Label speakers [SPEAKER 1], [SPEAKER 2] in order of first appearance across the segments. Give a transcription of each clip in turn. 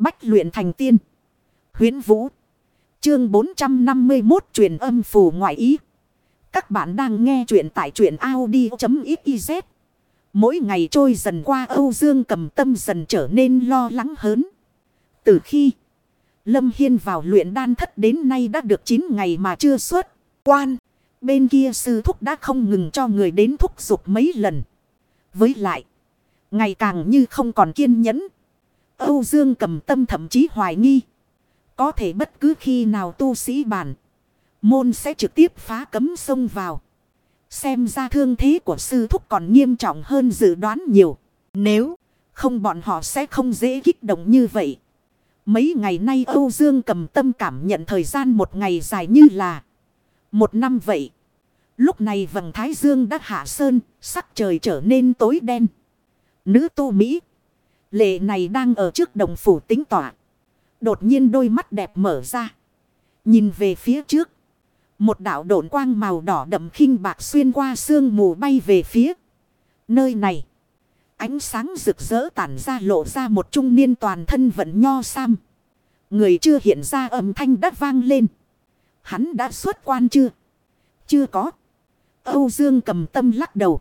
[SPEAKER 1] Bách luyện thành tiên. Huyến Vũ. Chương 451 truyền âm phù ngoại ý. Các bạn đang nghe truyện tại truyện Audi.xyz. Mỗi ngày trôi dần qua, Âu Dương cầm tâm dần trở nên lo lắng hớn. Từ khi Lâm Hiên vào luyện đan thất đến nay đã được 9 ngày mà chưa xuất. Quan. Bên kia sư thúc đã không ngừng cho người đến thúc giục mấy lần. Với lại. Ngày càng như không còn kiên nhẫn. Âu Dương cầm tâm thậm chí hoài nghi. Có thể bất cứ khi nào tu sĩ bản. Môn sẽ trực tiếp phá cấm sông vào. Xem ra thương thế của sư thúc còn nghiêm trọng hơn dự đoán nhiều. Nếu không bọn họ sẽ không dễ kích động như vậy. Mấy ngày nay Âu Dương cầm tâm cảm nhận thời gian một ngày dài như là một năm vậy. Lúc này vầng thái dương đã hạ sơn, sắc trời trở nên tối đen. Nữ tu Mỹ. Lệ này đang ở trước đồng phủ tính tỏa. Đột nhiên đôi mắt đẹp mở ra. Nhìn về phía trước. Một đạo độn quang màu đỏ đậm khinh bạc xuyên qua sương mù bay về phía. Nơi này. Ánh sáng rực rỡ tản ra lộ ra một trung niên toàn thân vận nho sam. Người chưa hiện ra âm thanh đắt vang lên. Hắn đã xuất quan chưa? Chưa có. Âu Dương cầm tâm lắc đầu.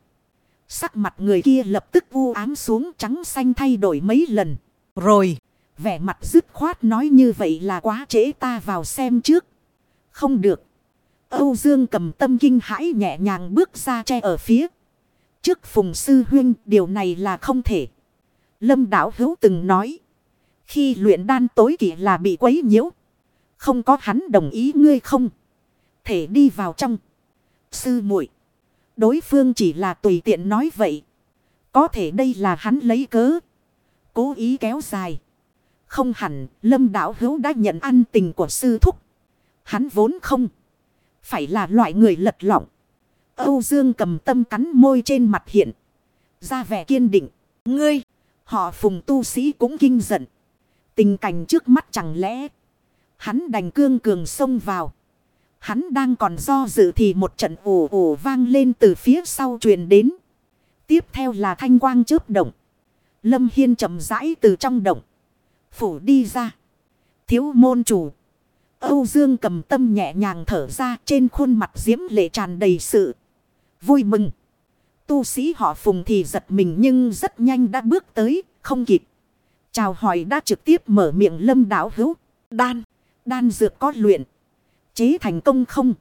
[SPEAKER 1] Sắc mặt người kia lập tức u ám xuống trắng xanh thay đổi mấy lần. Rồi, vẻ mặt dứt khoát nói như vậy là quá trễ ta vào xem trước. Không được. Âu Dương cầm tâm kinh hãi nhẹ nhàng bước ra che ở phía. Trước phùng sư huynh điều này là không thể. Lâm đảo hữu từng nói. Khi luyện đan tối kỷ là bị quấy nhiễu. Không có hắn đồng ý ngươi không. Thể đi vào trong. Sư muội Đối phương chỉ là tùy tiện nói vậy. Có thể đây là hắn lấy cớ. Cố ý kéo dài. Không hẳn, lâm đạo hữu đã nhận ăn tình của sư thúc. Hắn vốn không. Phải là loại người lật lọng. Âu Dương cầm tâm cắn môi trên mặt hiện. Ra vẻ kiên định. Ngươi, họ phùng tu sĩ cũng kinh giận. Tình cảnh trước mắt chẳng lẽ. Hắn đành cương cường xông vào. Hắn đang còn do dự thì một trận ồ ồ vang lên từ phía sau truyền đến. Tiếp theo là thanh quang chớp động. Lâm Hiên chậm rãi từ trong động. Phủ đi ra. Thiếu môn chủ. Âu Dương cầm tâm nhẹ nhàng thở ra trên khuôn mặt diễm lệ tràn đầy sự. Vui mừng. Tu sĩ họ phùng thì giật mình nhưng rất nhanh đã bước tới, không kịp. Chào hỏi đã trực tiếp mở miệng lâm đảo hữu. Đan. Đan dược có luyện chế thành công không?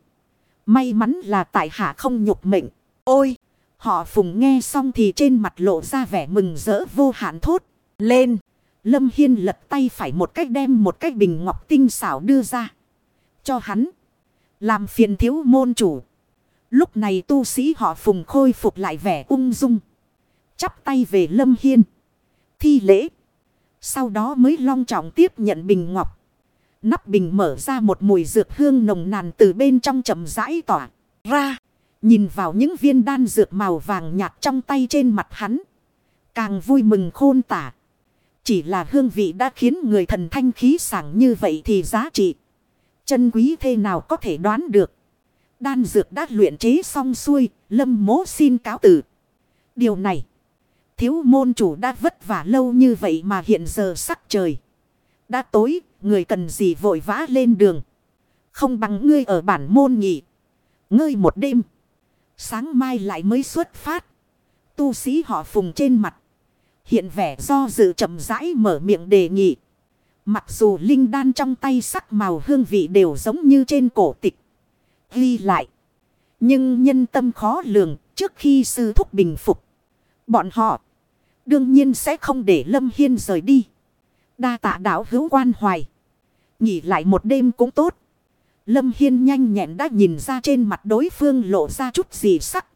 [SPEAKER 1] May mắn là tại hạ không nhục mệnh. Ôi! Họ phùng nghe xong thì trên mặt lộ ra vẻ mừng rỡ vô hạn thốt. Lên! Lâm Hiên lật tay phải một cách đem một cái bình ngọc tinh xảo đưa ra. Cho hắn. Làm phiền thiếu môn chủ. Lúc này tu sĩ họ phùng khôi phục lại vẻ ung dung. Chắp tay về Lâm Hiên. Thi lễ. Sau đó mới long trọng tiếp nhận bình ngọc. Nắp bình mở ra một mùi dược hương nồng nàn từ bên trong chậm rãi tỏa ra. Nhìn vào những viên đan dược màu vàng nhạt trong tay trên mặt hắn. Càng vui mừng khôn tả. Chỉ là hương vị đã khiến người thần thanh khí sảng như vậy thì giá trị. Chân quý thế nào có thể đoán được. Đan dược đã luyện chế xong xuôi, lâm mố xin cáo tử. Điều này, thiếu môn chủ đã vất vả lâu như vậy mà hiện giờ sắc trời. Đã tối, người cần gì vội vã lên đường. Không bằng ngươi ở bản môn nhỉ. Ngươi một đêm. Sáng mai lại mới xuất phát. Tu sĩ họ phùng trên mặt. Hiện vẻ do dự chậm rãi mở miệng đề nghị. Mặc dù linh đan trong tay sắc màu hương vị đều giống như trên cổ tịch. Ghi lại. Nhưng nhân tâm khó lường trước khi sư thúc bình phục. Bọn họ đương nhiên sẽ không để Lâm Hiên rời đi. Đa tạ đảo hữu quan hoài. Nghỉ lại một đêm cũng tốt. Lâm Hiên nhanh nhẹn đã nhìn ra trên mặt đối phương lộ ra chút gì sắc.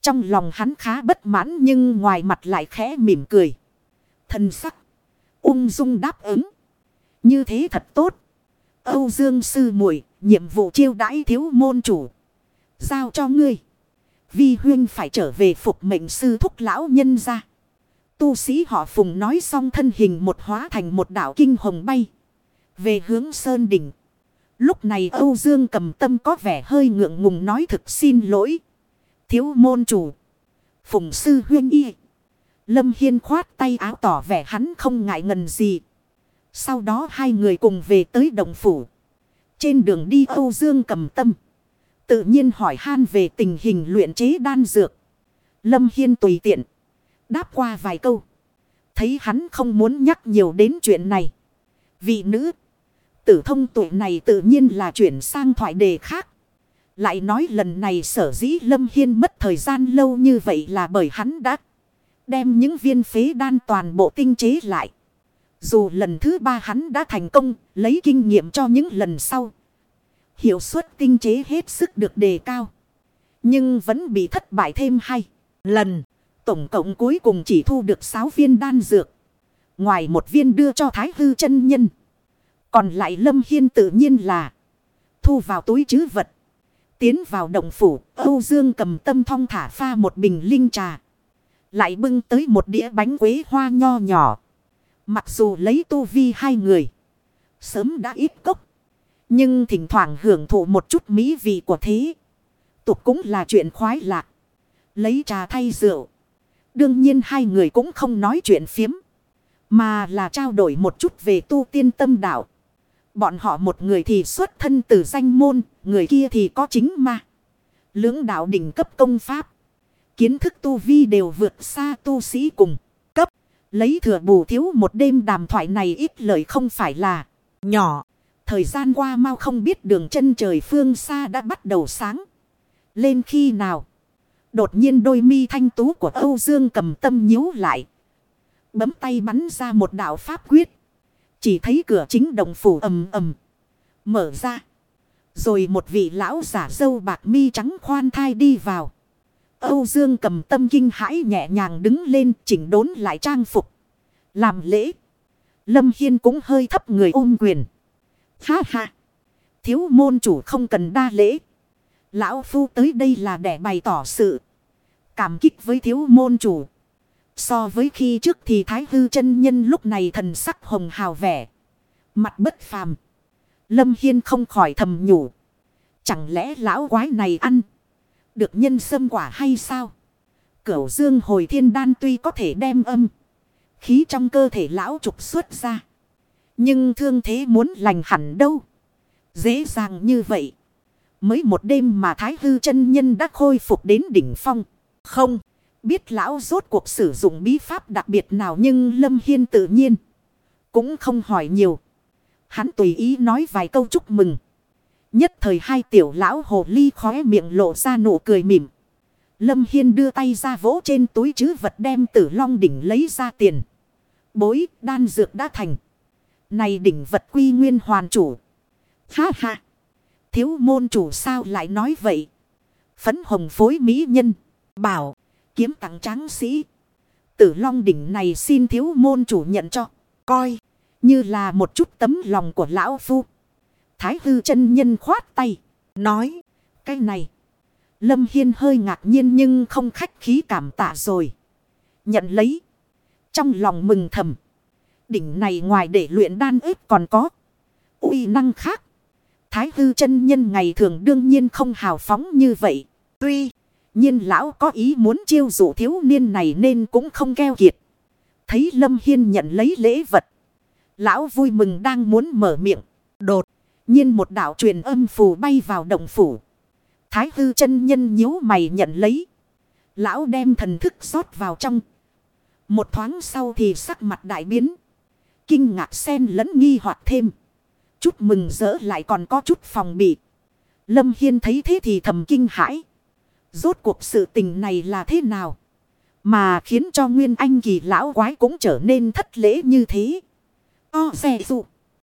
[SPEAKER 1] Trong lòng hắn khá bất mãn nhưng ngoài mặt lại khẽ mỉm cười. Thần sắc. Ung dung đáp ứng. Như thế thật tốt. Âu Dương sư muội, nhiệm vụ chiêu đãi thiếu môn chủ. Giao cho ngươi. Vi huyên phải trở về phục mệnh sư thúc lão nhân ra. Tu sĩ họ phùng nói xong thân hình một hóa thành một đảo kinh hồng bay. Về hướng sơn đỉnh. Lúc này Âu Dương cầm tâm có vẻ hơi ngượng ngùng nói thực xin lỗi. Thiếu môn chủ. Phùng sư huyên y. Lâm Hiên khoát tay áo tỏ vẻ hắn không ngại ngần gì. Sau đó hai người cùng về tới đồng phủ. Trên đường đi Âu Dương cầm tâm. Tự nhiên hỏi han về tình hình luyện chế đan dược. Lâm Hiên tùy tiện. Đáp qua vài câu. Thấy hắn không muốn nhắc nhiều đến chuyện này. Vị nữ. Tử thông tuổi này tự nhiên là chuyển sang thoại đề khác. Lại nói lần này sở dĩ Lâm Hiên mất thời gian lâu như vậy là bởi hắn đã đem những viên phế đan toàn bộ tinh chế lại. Dù lần thứ ba hắn đã thành công, lấy kinh nghiệm cho những lần sau. Hiệu suất tinh chế hết sức được đề cao. Nhưng vẫn bị thất bại thêm hai lần. Tổng cộng cuối cùng chỉ thu được 6 viên đan dược. Ngoài một viên đưa cho Thái Hư chân nhân. Còn lại Lâm Hiên tự nhiên là thu vào túi chứ vật. Tiến vào động phủ, Âu Dương cầm tâm thong thả pha một bình linh trà. Lại bưng tới một đĩa bánh quế hoa nho nhỏ. Mặc dù lấy tu vi hai người. Sớm đã ít cốc. Nhưng thỉnh thoảng hưởng thụ một chút mỹ vị của thế. Tục cũng là chuyện khoái lạc. Lấy trà thay rượu. Đương nhiên hai người cũng không nói chuyện phiếm. Mà là trao đổi một chút về tu tiên tâm đạo. Bọn họ một người thì xuất thân từ danh môn. Người kia thì có chính ma. Lưỡng đạo đỉnh cấp công pháp. Kiến thức tu vi đều vượt xa tu sĩ cùng cấp. Lấy thừa bù thiếu một đêm đàm thoại này ít lời không phải là nhỏ. Thời gian qua mau không biết đường chân trời phương xa đã bắt đầu sáng. Lên khi nào? Đột nhiên đôi mi thanh tú của Âu Dương cầm tâm nhíu lại. Bấm tay bắn ra một đạo pháp quyết. Chỉ thấy cửa chính đồng phủ ầm ầm. Mở ra. Rồi một vị lão giả dâu bạc mi trắng khoan thai đi vào. Âu Dương cầm tâm kinh hãi nhẹ nhàng đứng lên, chỉnh đốn lại trang phục. Làm lễ. Lâm Hiên cũng hơi thấp người ôm quyền. Ha ha. Thiếu môn chủ không cần đa lễ. Lão Phu tới đây là để bày tỏ sự. Cảm kích với thiếu môn chủ. So với khi trước thì Thái Hư chân Nhân lúc này thần sắc hồng hào vẻ. Mặt bất phàm. Lâm Hiên không khỏi thầm nhủ. Chẳng lẽ lão quái này ăn. Được nhân sâm quả hay sao? Cửu dương hồi thiên đan tuy có thể đem âm. Khí trong cơ thể lão trục xuất ra. Nhưng thương thế muốn lành hẳn đâu. Dễ dàng như vậy. Mới một đêm mà Thái Hư chân Nhân đã khôi phục đến đỉnh phong. Không. Biết lão rốt cuộc sử dụng bí pháp đặc biệt nào nhưng Lâm Hiên tự nhiên. Cũng không hỏi nhiều. Hắn tùy ý nói vài câu chúc mừng. Nhất thời hai tiểu lão hồ ly khóe miệng lộ ra nụ cười mỉm. Lâm Hiên đưa tay ra vỗ trên túi chứ vật đem tử long đỉnh lấy ra tiền. Bối, đan dược đã thành. Này đỉnh vật quy nguyên hoàn chủ. Ha ha. Thiếu môn chủ sao lại nói vậy. Phấn hồng phối mỹ nhân. Bảo. Kiếm tặng tráng sĩ. Tử long đỉnh này xin thiếu môn chủ nhận cho. Coi. Như là một chút tấm lòng của lão phu. Thái hư chân nhân khoát tay. Nói. Cái này. Lâm Hiên hơi ngạc nhiên nhưng không khách khí cảm tạ rồi. Nhận lấy. Trong lòng mừng thầm. Đỉnh này ngoài để luyện đan ếp còn có. uy năng khác. Thái hư chân nhân ngày thường đương nhiên không hào phóng như vậy. Tuy, nhiên lão có ý muốn chiêu dụ thiếu niên này nên cũng không keo kiệt. Thấy Lâm Hiên nhận lấy lễ vật. Lão vui mừng đang muốn mở miệng. Đột, nhiên một đạo truyền âm phù bay vào động phủ. Thái hư chân nhân nhíu mày nhận lấy. Lão đem thần thức rót vào trong. Một thoáng sau thì sắc mặt đại biến. Kinh ngạc xen lẫn nghi hoặc thêm. Chút mừng rỡ lại còn có chút phòng bị. Lâm Hiên thấy thế thì thầm kinh hãi. Rốt cuộc sự tình này là thế nào? Mà khiến cho Nguyên Anh kỳ lão quái cũng trở nên thất lễ như thế. O xe dụ.